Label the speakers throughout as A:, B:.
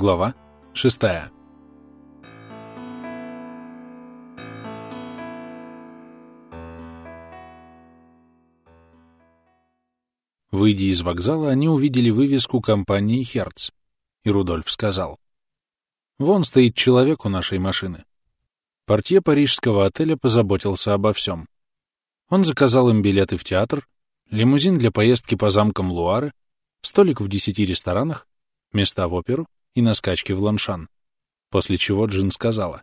A: Глава 6. Выйдя из вокзала, они увидели вывеску компании «Херц», и Рудольф сказал. «Вон стоит человек у нашей машины». Портье парижского отеля позаботился обо всем. Он заказал им билеты в театр, лимузин для поездки по замкам Луары, столик в десяти ресторанах, места в оперу и на скачке в Ланшан. После чего Джин сказала,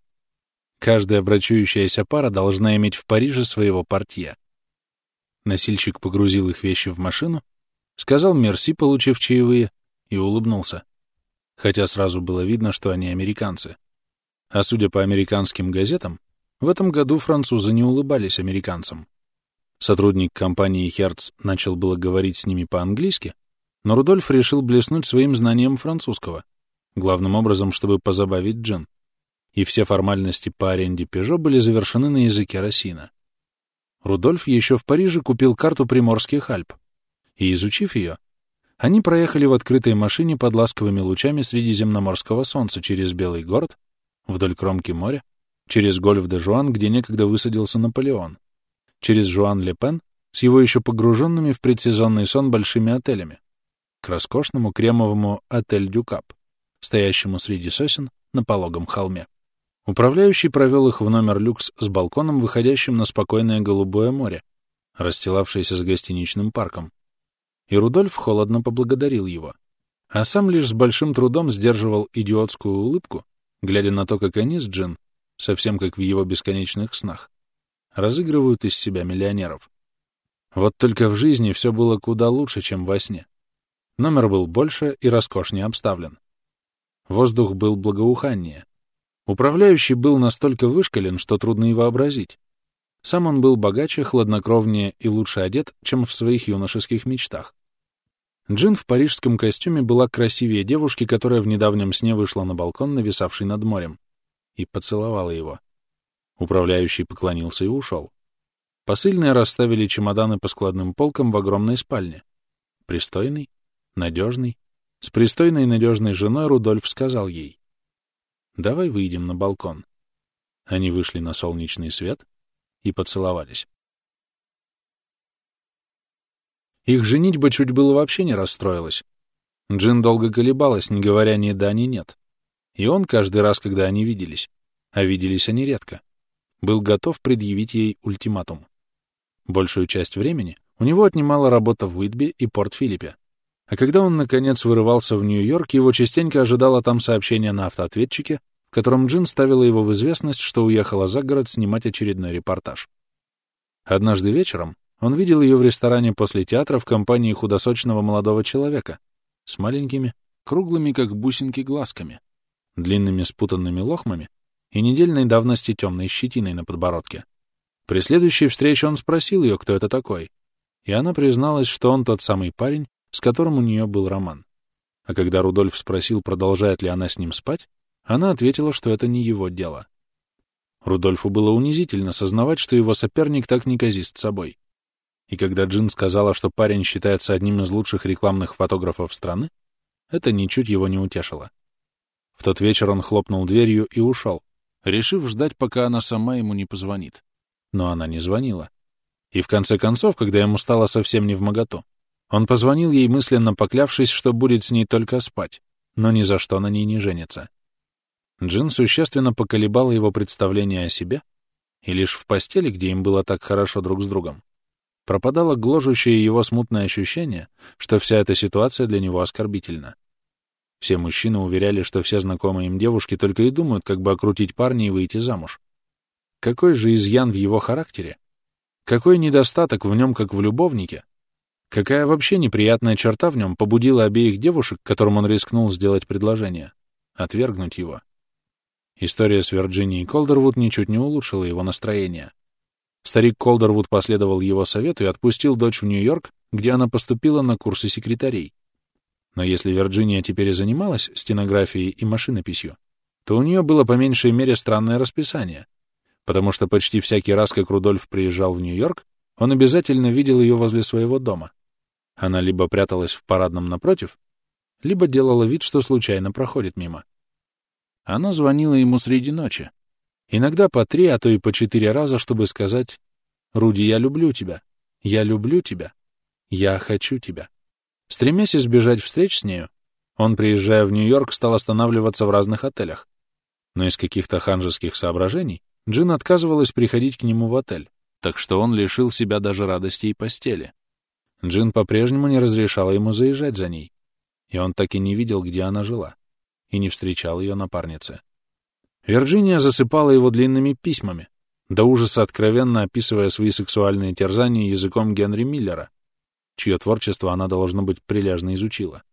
A: «Каждая брачующаяся пара должна иметь в Париже своего портье». Носильщик погрузил их вещи в машину, сказал мерси, получив чаевые, и улыбнулся. Хотя сразу было видно, что они американцы. А судя по американским газетам, в этом году французы не улыбались американцам. Сотрудник компании Hertz начал было говорить с ними по-английски, но Рудольф решил блеснуть своим знанием французского, главным образом, чтобы позабавить Джин. И все формальности по аренде Пежо были завершены на языке Росина. Рудольф еще в Париже купил карту Приморских Альп, и, изучив ее, они проехали в открытой машине под ласковыми лучами средиземноморского солнца через Белый город, вдоль кромки моря, через Гольф-Жуан, где некогда высадился Наполеон, через Жуан-Ле-Пен с его еще погруженными в предсезонный сон большими отелями, к роскошному кремовому отелю «Дю Кап», стоящему среди сосен на пологом холме. Управляющий провел их в номер люкс с балконом, выходящим на спокойное голубое море, расстилавшееся за гостиничным парком. И Рудольф холодно поблагодарил его, а сам лишь с большим трудом сдерживал идиотскую улыбку, глядя на то, как они с Джин, совсем как в его бесконечных снах, разыгрывают из себя миллионеров. Вот только в жизни все было куда лучше, чем во сне. Номер был больше и роскошнее обставлен. Воздух был благоуханнее. Управляющий был настолько вышкален, что трудно и вообразить. Сам он был богаче, хладнокровнее и лучше одет, чем в своих юношеских мечтах. Джин в парижском костюме была красивее девушки, которая в недавнем сне вышла на балкон, нависавший над морем, и поцеловала его. Управляющий поклонился и ушел. Посыльные расставили чемоданы по складным полкам в огромной спальне. Пристойный, надежный, с пристойной и надежной женой Рудольф сказал ей, «Давай выйдем на балкон». Они вышли на солнечный свет и поцеловались. Их женитьба чуть было вообще не расстроилась. Джин долго колебалась, не говоря ни да, ни нет. И он каждый раз, когда они виделись, а виделись они редко, был готов предъявить ей ультиматум. Большую часть времени у него отнимала работа в Уитби и Порт-Филиппе. А когда он, наконец, вырывался в Нью-Йорк, его частенько ожидало там сообщение на автоответчике, в котором Джин ставила его в известность, что уехала за город снимать очередной репортаж. Однажды вечером он видел ее в ресторане после театра в компании худосочного молодого человека с маленькими, круглыми, как бусинки, глазками, длинными спутанными лохмами и недельной давности темной щетиной на подбородке. При следующей встрече он спросил ее, кто это такой, и она призналась, что он тот самый парень, с которым у нее был роман. А когда Рудольф спросил, продолжает ли она с ним спать, она ответила, что это не его дело. Рудольфу было унизительно сознавать, что его соперник так неказист собой. И когда Джин сказала, что парень считается одним из лучших рекламных фотографов страны, это ничуть его не утешило. В тот вечер он хлопнул дверью и ушел, решив ждать, пока она сама ему не позвонит. Но она не звонила. И в конце концов, когда ему стало совсем не в моготу, он позвонил ей, мысленно поклявшись, что будет с ней только спать, но ни за что на ней не женится. Джин существенно поколебала его представление о себе, и лишь в постели, где им было так хорошо друг с другом, пропадало гложущее его смутное ощущение, что вся эта ситуация для него оскорбительна. Все мужчины уверяли, что все знакомые им девушки только и думают, как бы окрутить парня и выйти замуж. Какой же изъян в его характере? Какой недостаток в нем, как в любовнике, Какая вообще неприятная черта в нем побудила обеих девушек, которым он рискнул сделать предложение, отвергнуть его? История с Вирджинией Колдервуд ничуть не улучшила его настроение. Старик Колдервуд последовал его совету и отпустил дочь в Нью-Йорк, где она поступила на курсы секретарей. Но если Вирджиния теперь и занималась стенографией и машинописью, то у нее было по меньшей мере странное расписание, потому что почти всякий раз, как Рудольф приезжал в Нью-Йорк, он обязательно видел ее возле своего дома. Она либо пряталась в парадном напротив, либо делала вид, что случайно проходит мимо. Она звонила ему среди ночи, иногда по три, а то и по четыре раза, чтобы сказать «Руди, я люблю тебя, я люблю тебя, я хочу тебя». Стремясь избежать встреч с нею, он, приезжая в Нью-Йорк, стал останавливаться в разных отелях. Но из каких-то ханжеских соображений Джин отказывалась приходить к нему в отель, так что он лишил себя даже радости и постели. Джин по-прежнему не разрешала ему заезжать за ней, и он так и не видел, где она жила, и не встречал ее напарницы. Вирджиния засыпала его длинными письмами, до ужаса откровенно описывая свои сексуальные терзания языком Генри Миллера, чье творчество она, должно быть, прилежно изучила.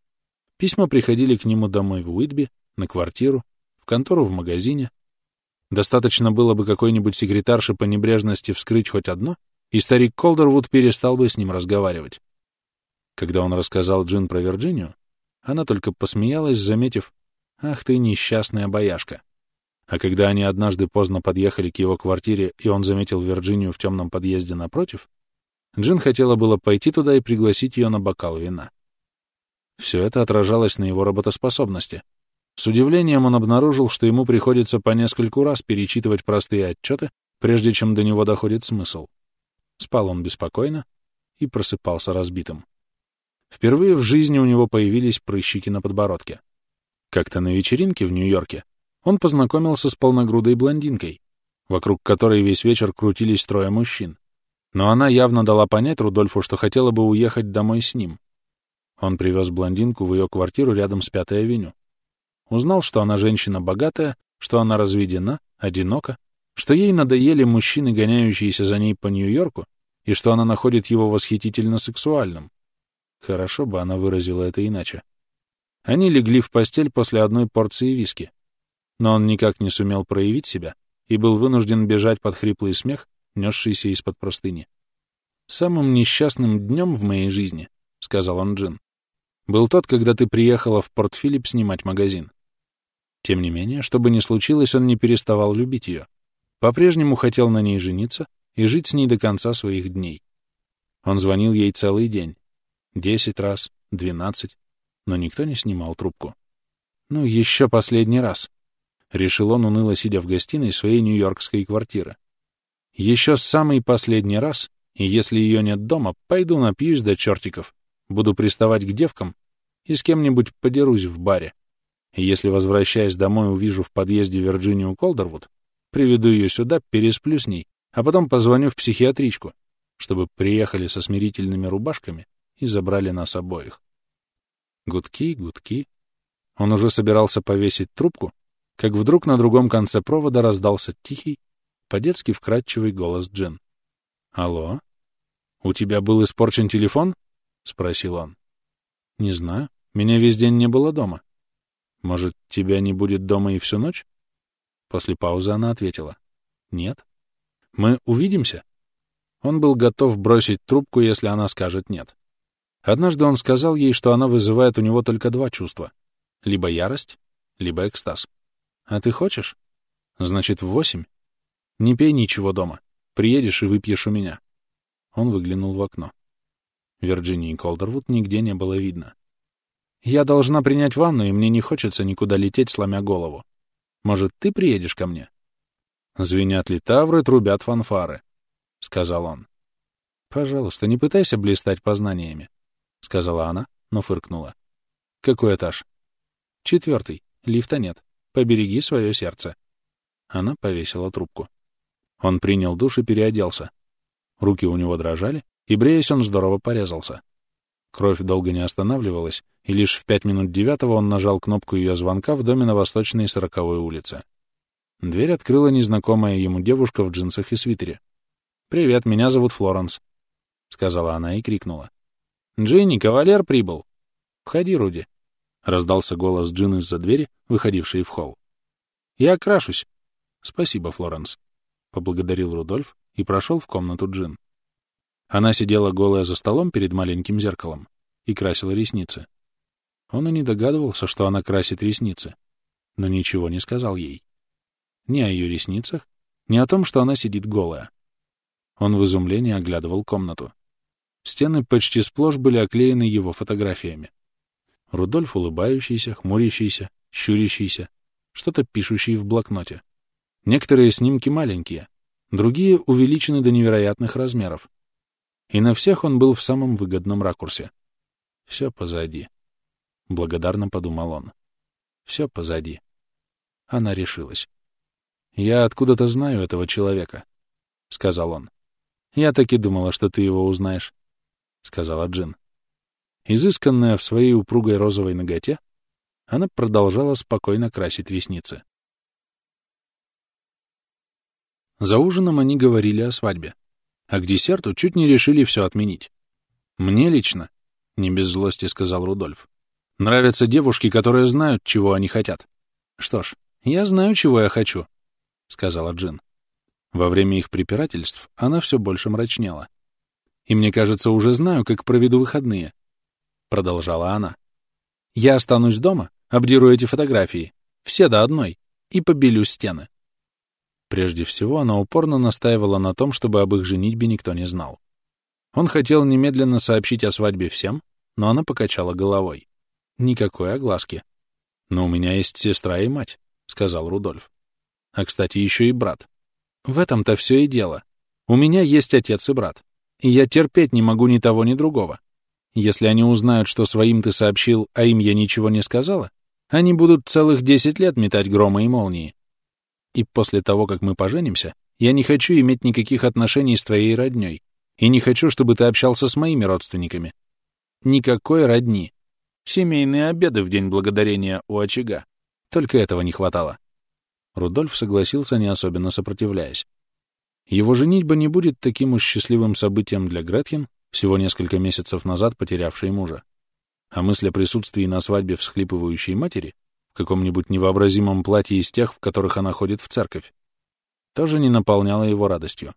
A: Письма приходили к нему домой в Уитби, на квартиру, в контору в магазине. Достаточно было бы какой-нибудь секретарше по небрежности вскрыть хоть одно, и старик Колдервуд перестал бы с ним разговаривать. Когда он рассказал Джин про Вирджинию, она только посмеялась, заметив, «Ах ты, несчастная бояшка!» А когда они однажды поздно подъехали к его квартире, и он заметил Вирджинию в темном подъезде напротив, Джин хотела было пойти туда и пригласить ее на бокал вина. Все это отражалось на его работоспособности. С удивлением он обнаружил, что ему приходится по нескольку раз перечитывать простые отчеты, прежде чем до него доходит смысл. Спал он беспокойно и просыпался разбитым. Впервые в жизни у него появились прыщики на подбородке. Как-то на вечеринке в Нью-Йорке он познакомился с полногрудой блондинкой, вокруг которой весь вечер крутились трое мужчин. Но она явно дала понять Рудольфу, что хотела бы уехать домой с ним. Он привез блондинку в ее квартиру рядом с Пятой авеню. Узнал, что она женщина богатая, что она разведена, одинока, что ей надоели мужчины, гоняющиеся за ней по Нью-Йорку, и что она находит его восхитительно сексуальным. Хорошо бы она выразила это иначе. Они легли в постель после одной порции виски. Но он никак не сумел проявить себя и был вынужден бежать под хриплый смех, несшийся из-под простыни. «Самым несчастным днем в моей жизни», — сказал он Джин, — «был тот, когда ты приехала в Порт-Филипп снимать магазин». Тем не менее, что бы ни случилось, он не переставал любить ее. По-прежнему хотел на ней жениться и жить с ней до конца своих дней. Он звонил ей целый день. Десять раз, двенадцать, но никто не снимал трубку. «Ну, еще последний раз», — решил он, уныло сидя в гостиной своей нью-йоркской квартиры. «Еще самый последний раз, и если ее нет дома, пойду напьюсь до чертиков, буду приставать к девкам и с кем-нибудь подерусь в баре. И если, возвращаясь домой, увижу в подъезде Вирджинию Колдервуд, приведу ее сюда, пересплю с ней, а потом позвоню в психиатричку, чтобы приехали со смирительными рубашками и забрали нас обоих. Гудки, гудки. Он уже собирался повесить трубку, как вдруг на другом конце провода раздался тихий, по-детски вкрадчивый голос Джин. «Алло? У тебя был испорчен телефон?» — спросил он. «Не знаю. Меня весь день не было дома. Может, тебя не будет дома и всю ночь?» После паузы она ответила. «Нет. Мы увидимся?» Он был готов бросить трубку, если она скажет «нет». Однажды он сказал ей, что она вызывает у него только два чувства — либо ярость, либо экстаз. «А ты хочешь?» «Значит, в восемь?» «Не пей ничего дома. Приедешь и выпьешь у меня». Он выглянул в окно. Вирджинии Колдервуд нигде не было видно. «Я должна принять ванну, и мне не хочется никуда лететь, сломя голову. Может, ты приедешь ко мне?» «Звенят литавры, трубят фанфары», — сказал он. «Пожалуйста, не пытайся блистать познаниями. — сказала она, но фыркнула. «Какой этаж?» «Четвертый. Лифта нет. Побереги свое сердце». Она повесила трубку. Он принял душ и переоделся. Руки у него дрожали, и, бреясь, он здорово порезался. Кровь долго не останавливалась, и лишь в пять минут девятого он нажал кнопку ее звонка в доме на Восточной Сороковой улице. Дверь открыла незнакомая ему девушка в джинсах и свитере. «Привет, меня зовут Флоренс», — сказала она и крикнула. «Джинни, кавалер прибыл!» «Входи, Руди!» — раздался голос Джин из-за двери, выходившей в холл. «Я окрашусь!» «Спасибо, Флоренс!» — поблагодарил Рудольф и прошел в комнату Джин. Она сидела голая за столом перед маленьким зеркалом и красила ресницы. Он и не догадывался, что она красит ресницы, но ничего не сказал ей. Ни о ее ресницах, ни о том, что она сидит голая. Он в изумлении оглядывал комнату. Стены почти сплошь были оклеены его фотографиями. Рудольф улыбающийся, хмурящийся, щурящийся, что-то пишущий в блокноте. Некоторые снимки маленькие, другие увеличены до невероятных размеров. И на всех он был в самом выгодном ракурсе. Все позади. Благодарно подумал он. Все позади. Она решилась. «Я откуда-то знаю этого человека», — сказал он. «Я так и думала, что ты его узнаешь», — сказала Джин. Изысканная в своей упругой розовой ноготе, она продолжала спокойно красить ресницы. За ужином они говорили о свадьбе, а к десерту чуть не решили все отменить. «Мне лично», — не без злости сказал Рудольф, — «нравятся девушки, которые знают, чего они хотят». «Что ж, я знаю, чего я хочу», — сказала Джин. Во время их препирательств она все больше мрачнела. «И мне кажется, уже знаю, как проведу выходные», — продолжала она. «Я останусь дома, обдеру эти фотографии, все до одной, и побелю стены. Прежде всего, она упорно настаивала на том, чтобы об их женитьбе никто не знал. Он хотел немедленно сообщить о свадьбе всем, но она покачала головой. Никакой огласки. «Но у меня есть сестра и мать», — сказал Рудольф. «А, кстати, еще и брат. В этом-то все и дело. У меня есть отец и брат, и я терпеть не могу ни того, ни другого. Если они узнают, что своим ты сообщил, а им я ничего не сказала, они будут целых десять лет метать громы и молнии. И после того, как мы поженимся, я не хочу иметь никаких отношений с твоей роднёй, и не хочу, чтобы ты общался с моими родственниками. Никакой родни. Семейные обеды в День Благодарения у очага. Только этого не хватало. Рудольф согласился, не особенно сопротивляясь. Его женитьба не будет таким уж счастливым событием для Гретхен, всего несколько месяцев назад потерявшей мужа. А мысль о присутствии на свадьбе всхлипывающей матери в каком-нибудь невообразимом платье из тех, в которых она ходит в церковь, тоже не наполняла его радостью.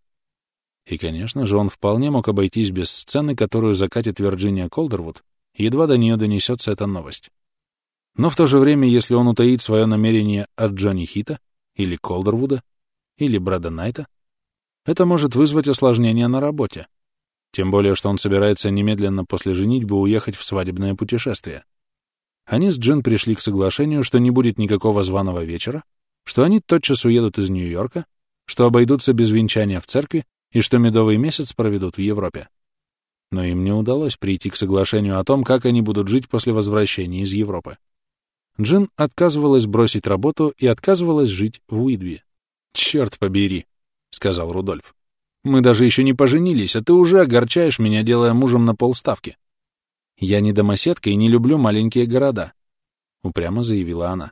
A: И, конечно же, он вполне мог обойтись без сцены, которую закатит Вирджиния Колдервуд, едва до нее донесется эта новость. Но в то же время, если он утаит свое намерение от Джонни Хита, или Колдервуда, или Брэда Найта, это может вызвать осложнения на работе. Тем более, что он собирается немедленно после женитьбы уехать в свадебное путешествие. Они с Джин пришли к соглашению, что не будет никакого званого вечера, что они тотчас уедут из Нью-Йорка, что обойдутся без венчания в церкви и что медовый месяц проведут в Европе. Но им не удалось прийти к соглашению о том, как они будут жить после возвращения из Европы. Джин отказывалась бросить работу и отказывалась жить в Уидви. «Черт побери», — сказал Рудольф. «Мы даже еще не поженились, а ты уже огорчаешь меня, делая мужем на полставки. «Я не домоседка и не люблю маленькие города», — упрямо заявила она.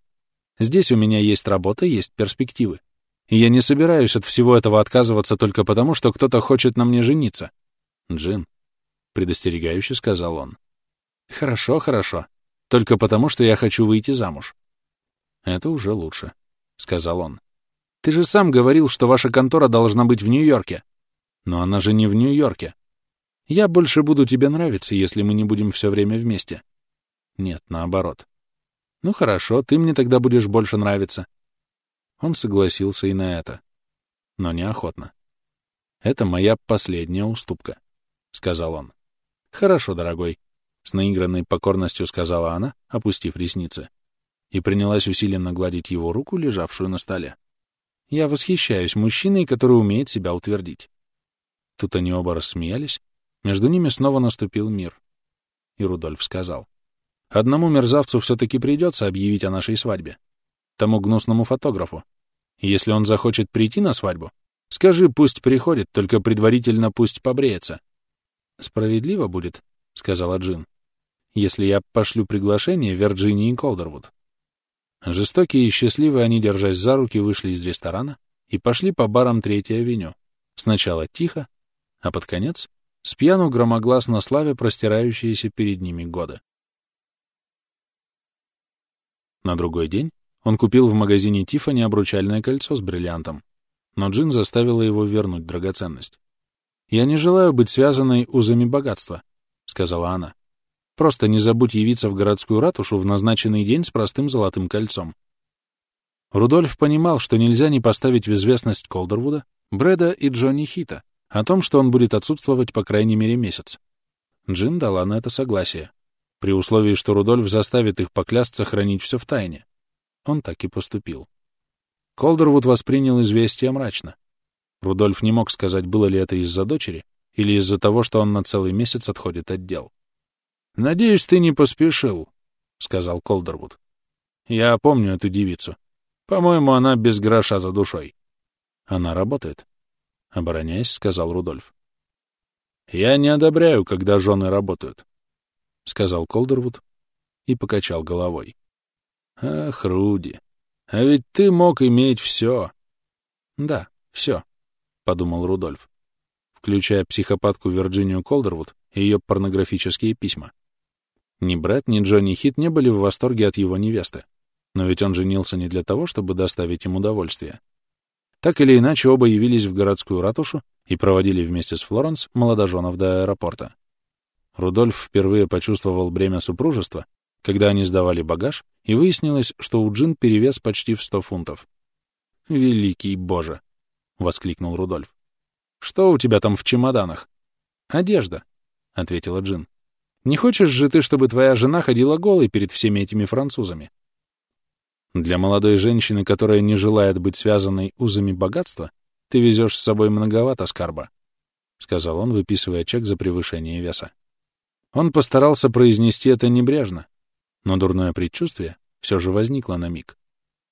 A: «Здесь у меня есть работа, есть перспективы. Я не собираюсь от всего этого отказываться только потому, что кто-то хочет на мне жениться». «Джин», — предостерегающе сказал он. «Хорошо, хорошо. Только потому, что я хочу выйти замуж». «Это уже лучше», — сказал он. «Ты же сам говорил, что ваша контора должна быть в Нью-Йорке». «Но она же не в Нью-Йорке», я больше буду тебе нравиться, если мы не будем все время вместе. Нет, наоборот. Ну хорошо, ты мне тогда будешь больше нравиться. Он согласился и на это. Но неохотно. Это моя последняя уступка, — сказал он. Хорошо, дорогой, — с наигранной покорностью сказала она, опустив ресницы, и принялась усиленно гладить его руку, лежавшую на столе. Я восхищаюсь мужчиной, который умеет себя утвердить. Тут они оба рассмеялись, между ними снова наступил мир. И Рудольф сказал. «Одному мерзавцу все-таки придется объявить о нашей свадьбе. Тому гнусному фотографу. если он захочет прийти на свадьбу, скажи, пусть приходит, только предварительно пусть побреется». «Справедливо будет», — сказала Джин, «если я пошлю приглашение Вирджинии Колдервуд». Жестокие и счастливые они, держась за руки, вышли из ресторана и пошли по барам Третьей авеню. Сначала тихо, а под конец с пьяну громогласно славя простирающиеся перед ними годы. На другой день он купил в магазине Тиффани обручальное кольцо с бриллиантом, но Джин заставила его вернуть драгоценность. «Я не желаю быть связанной узами богатства», — сказала она. «Просто не забудь явиться в городскую ратушу в назначенный день с простым золотым кольцом». Рудольф понимал, что нельзя не поставить в известность Колдервуда, Брэда и Джонни Хита, о том, что он будет отсутствовать по крайней мере месяц. Джин дала на это согласие. при условии, что Рудольф заставит их поклясться хранить все в тайне. Он так и поступил. Колдервуд воспринял известие мрачно. Рудольф не мог сказать, было ли это из-за дочери или из-за того, что он на целый месяц отходит от дел. «Надеюсь, ты не поспешил», — сказал Колдервуд. «Я помню эту девицу. По-моему, она без гроша за душой». «Она работает», — обороняясь, сказал Рудольф. «Я не одобряю, когда жены работают», — сказал Колдервуд и покачал головой. «Ах, Руди, а ведь ты мог иметь все». «Да, все», — подумал Рудольф, включая психопатку Вирджинию Колдервуд и ее порнографические письма. Ни Брэд, ни Джонни Хит не были в восторге от его невесты, но ведь он женился не для того, чтобы доставить им удовольствие. Так или иначе, оба явились в городскую ратушу и проводили вместе с Флоренс молодоженов до аэропорта. Рудольф впервые почувствовал бремя супружества, когда они сдавали багаж, и выяснилось, что у Джин перевес почти в сто фунтов. «Великий Боже!» — воскликнул Рудольф. «Что у тебя там в чемоданах?» «Одежда», — ответила Джин. «Не хочешь же ты, чтобы твоя жена ходила голой перед всеми этими французами?» Для молодой женщины, которая не желает быть связанной узами богатства, ты везешь с собой многовато скарба, — сказал он, выписывая чек за превышение веса. Он постарался произнести это небрежно, но дурное предчувствие все же возникло на миг.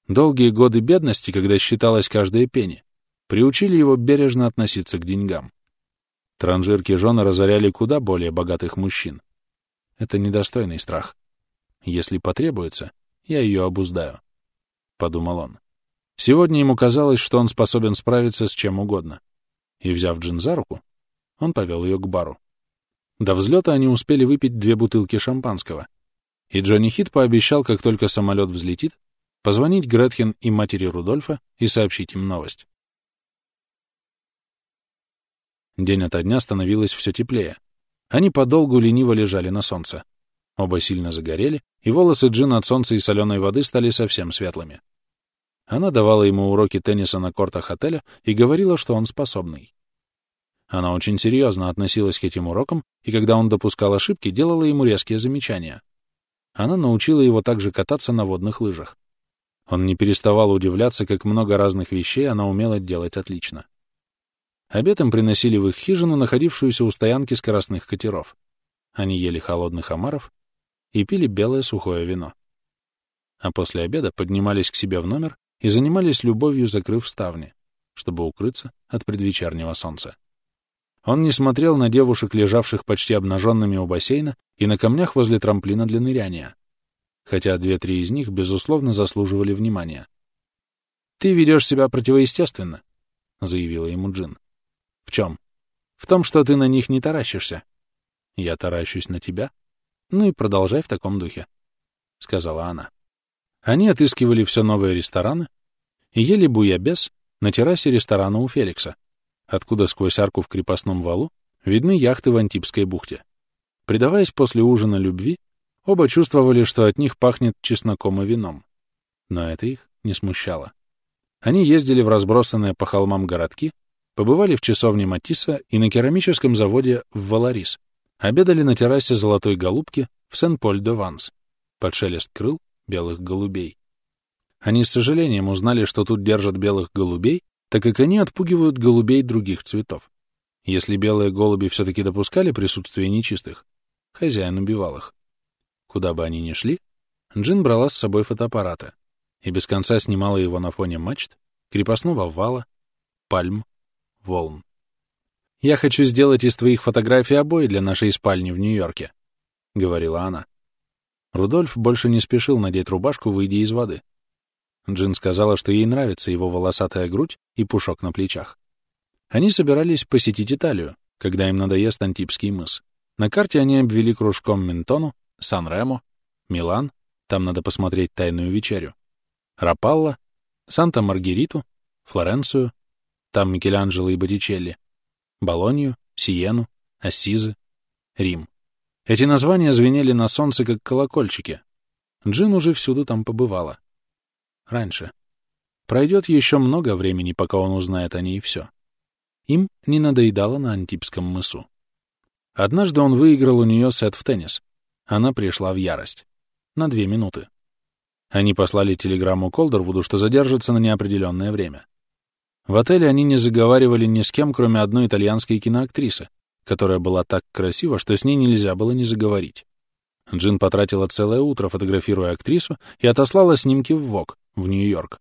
A: Долгие годы бедности, когда считалось каждая пени, приучили его бережно относиться к деньгам. Транжирки жены разоряли куда более богатых мужчин. Это недостойный страх. Если потребуется, я ее обуздаю, — подумал он. Сегодня ему казалось, что он способен справиться с чем угодно. И, взяв Джин за руку, он повел ее к бару. До взлета они успели выпить две бутылки шампанского. И Джонни Хит пообещал, как только самолет взлетит, позвонить Гретхен и матери Рудольфа и сообщить им новость. День ото дня становилось все теплее. Они подолгу лениво лежали на солнце. Оба сильно загорели, и волосы Джина от солнца и соленой воды стали совсем светлыми. Она давала ему уроки тенниса на кортах отеля и говорила, что он способный. Она очень серьезно относилась к этим урокам, и когда он допускал ошибки, делала ему резкие замечания. Она научила его также кататься на водных лыжах. Он не переставал удивляться, как много разных вещей она умела делать отлично. Обед им приносили в их хижину, находившуюся у стоянки скоростных катеров. Они ели холодных омаров и пили белое сухое вино. А после обеда поднимались к себе в номер и занимались любовью, закрыв ставни, чтобы укрыться от предвечернего солнца. Он не смотрел на девушек, лежавших почти обнаженными у бассейна и на камнях возле трамплина для ныряния, хотя две-три из них, безусловно, заслуживали внимания. «Ты ведешь себя противоестественно», — заявила ему Джин. «В чем?» «В том, что ты на них не таращишься». «Я таращусь на тебя?» «Ну и продолжай в таком духе», — сказала она. Они отыскивали все новые рестораны и ели буябес на террасе ресторана у Феликса, откуда сквозь арку в крепостном валу видны яхты в Антипской бухте. Предаваясь после ужина любви, оба чувствовали, что от них пахнет чесноком и вином. Но это их не смущало. Они ездили в разбросанные по холмам городки, побывали в часовне Матисса и на керамическом заводе в Валарис, обедали на террасе Золотой Голубки в Сен-Поль-де-Ванс, под шелест крыл белых голубей. Они с сожалением узнали, что тут держат белых голубей, так как они отпугивают голубей других цветов. Если белые голуби все-таки допускали присутствие нечистых, хозяин убивал их. Куда бы они ни шли, Джин брала с собой фотоаппарата и без конца снимала его на фоне мачт, крепостного вала, пальм, волн. «Я хочу сделать из твоих фотографий обои для нашей спальни в Нью-Йорке», — говорила она. Рудольф больше не спешил надеть рубашку, выйдя из воды. Джин сказала, что ей нравится его волосатая грудь и пушок на плечах. Они собирались посетить Италию, когда им надоест Антипский мыс. На карте они обвели кружком Ментону, Сан-Ремо, Милан, там надо посмотреть «Тайную вечерю», Рапалла, Санта-Маргериту, Флоренцию, там Микеланджело и Боттичелли, Болонью, Сиену, Ассизы, Рим. Эти названия звенели на солнце, как колокольчики. Джин уже всюду там побывала раньше. Пройдет еще много времени, пока он узнает о ней все. Им не надоедало на Антипском мысу. Однажды он выиграл у нее сет в теннис. Она пришла в ярость. На две минуты. Они послали телеграмму Колдервуду, что задержится на неопределенное время. В отеле они не заговаривали ни с кем, кроме одной итальянской киноактрисы, которая была так красива, что с ней нельзя было не заговорить. Джин потратила целое утро, фотографируя актрису, и отослала снимки в ВОК, в Нью-Йорк.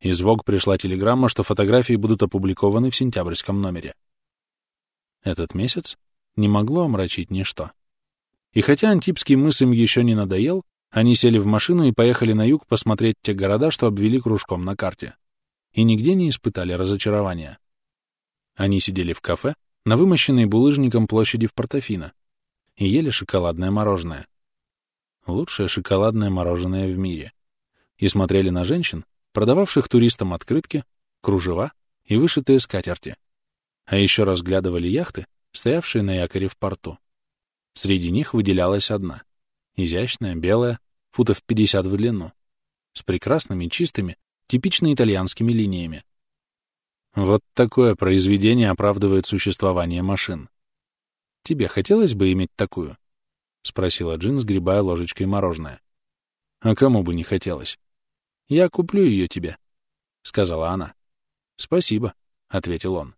A: Из ВОК пришла телеграмма, что фотографии будут опубликованы в сентябрьском номере. Этот месяц не могло омрачить ничто. И хотя Антипский мыс им еще не надоел, они сели в машину и поехали на юг посмотреть те города, что обвели кружком на карте. И нигде не испытали разочарования. Они сидели в кафе на вымощенной булыжником площади в Портофино и ели шоколадное мороженое. Лучшее шоколадное мороженое в мире. И смотрели на женщин, продававших туристам открытки, кружева и вышитые скатерти. А еще разглядывали яхты, стоявшие на якоре в порту. Среди них выделялась одна. Изящная, белая, футов 50 в длину, с прекрасными, чистыми, типично итальянскими линиями. Вот такое произведение оправдывает существование машин. «Тебе хотелось бы иметь такую?» — спросила Джин, сгребая ложечкой мороженое. «А кому бы не хотелось?» «Я куплю ее тебе», — сказала она. «Спасибо», — ответил он.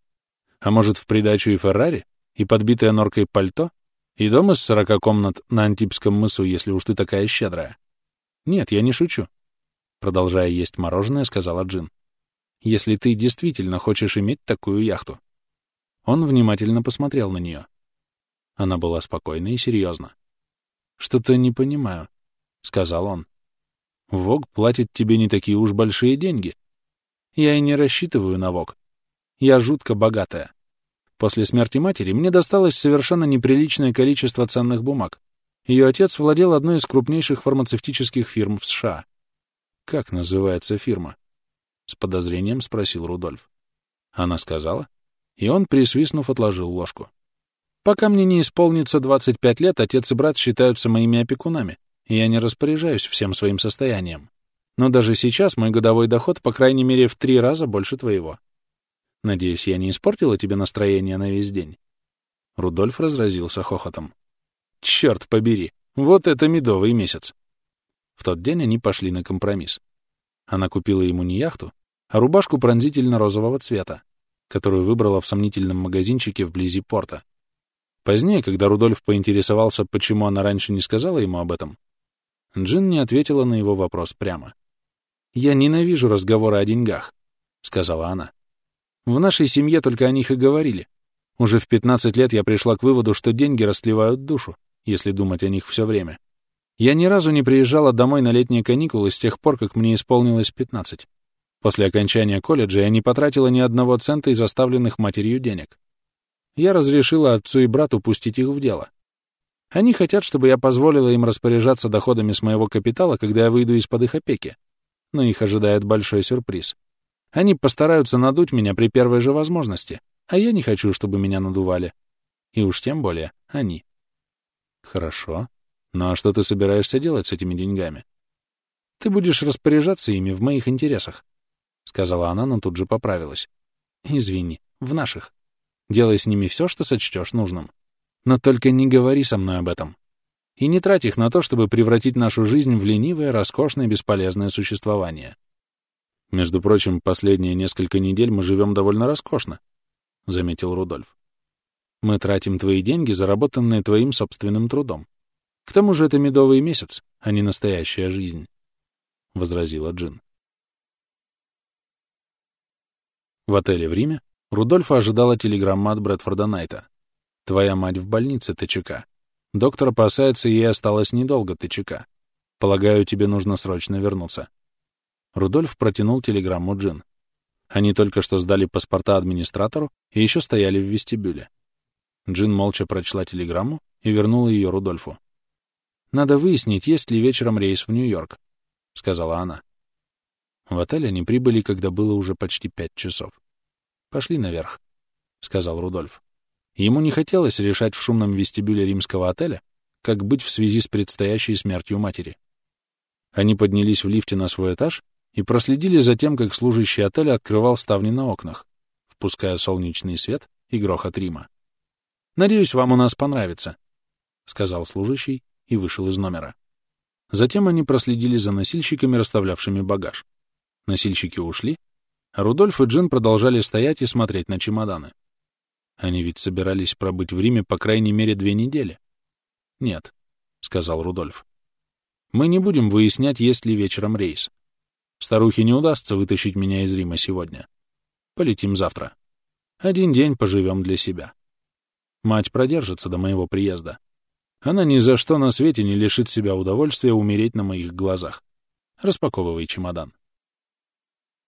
A: «А может, в придачу и Феррари? И подбитое норкой пальто? И дом из сорока комнат на Антипском мысу, если уж ты такая щедрая. Нет, я не шучу. Продолжая есть мороженое, сказала Джин. Если ты действительно хочешь иметь такую яхту. Он внимательно посмотрел на нее. Она была спокойна и серьезна. «Что-то не понимаю», — сказал он. «Вог платит тебе не такие уж большие деньги. Я и не рассчитываю на Вог. Я жутко богатая. После смерти матери мне досталось совершенно неприличное количество ценных бумаг. Ее отец владел одной из крупнейших фармацевтических фирм в США. «Как называется фирма?» — с подозрением спросил Рудольф. Она сказала, и он, присвистнув, отложил ложку. «Пока мне не исполнится 25 лет, отец и брат считаются моими опекунами, и я не распоряжаюсь всем своим состоянием. Но даже сейчас мой годовой доход, по крайней мере, в три раза больше твоего. Надеюсь, я не испортила тебе настроение на весь день?» Рудольф разразился хохотом. «Черт побери! Вот это медовый месяц!» В тот день они пошли на компромисс. Она купила ему не яхту, а рубашку пронзительно-розового цвета, которую выбрала в сомнительном магазинчике вблизи порта. Позднее, когда Рудольф поинтересовался, почему она раньше не сказала ему об этом, Джин не ответила на его вопрос прямо. «Я ненавижу разговоры о деньгах», — сказала она. В нашей семье только о них и говорили. Уже в 15 лет я пришла к выводу, что деньги расливают душу, если думать о них все время. Я ни разу не приезжала домой на летние каникулы с тех пор, как мне исполнилось 15. После окончания колледжа я не потратила ни одного цента из оставленных матерью денег. Я разрешила отцу и брату пустить их в дело. Они хотят, чтобы я позволила им распоряжаться доходами с моего капитала, когда я выйду из-под их опеки. Но их ожидает большой сюрприз. Они постараются надуть меня при первой же возможности, а я не хочу, чтобы меня надували. И уж тем более они. Хорошо. Ну а что ты собираешься делать с этими деньгами? Ты будешь распоряжаться ими в моих интересах, — сказала она, но тут же поправилась. Извини, в наших. Делай с ними все, что сочтешь нужным. Но только не говори со мной об этом. И не трать их на то, чтобы превратить нашу жизнь в ленивое, роскошное, бесполезное существование. Между прочим, последние несколько недель мы живем довольно роскошно, — заметил Рудольф. Мы тратим твои деньги, заработанные твоим собственным трудом. К тому же это медовый месяц, а не настоящая жизнь, — возразила Джин. В отеле в Риме Рудольфа ожидала телеграмма от Брэдфорда Найта. «Твоя мать в больнице, ТЧК. Доктор опасается, ей осталось недолго, ТЧК. Полагаю, тебе нужно срочно вернуться. Рудольф протянул телеграмму Джин. Они только что сдали паспорта администратору и еще стояли в вестибюле. Джин молча прочла телеграмму и вернула ее Рудольфу. «Надо выяснить, есть ли вечером рейс в Нью-Йорк», — сказала она. В отель они прибыли, когда было уже почти пять часов. «Пошли наверх», — сказал Рудольф. Ему не хотелось решать в шумном вестибюле римского отеля, как быть в связи с предстоящей смертью матери. Они поднялись в лифте на свой этаж и проследили за тем, как служащий отеля открывал ставни на окнах, впуская солнечный свет и грохот Рима. «Надеюсь, вам у нас понравится», — сказал служащий и вышел из номера. Затем они проследили за носильщиками, расставлявшими багаж. Носильщики ушли, а Рудольф и Джин продолжали стоять и смотреть на чемоданы. Они ведь собирались пробыть в Риме по крайней мере две недели. «Нет», — сказал Рудольф. «Мы не будем выяснять, есть ли вечером рейс. Старухе не удастся вытащить меня из Рима сегодня. Полетим завтра. Один день поживем для себя. Мать продержится до моего приезда. Она ни за что на свете не лишит себя удовольствия умереть на моих глазах. Распаковывай чемодан.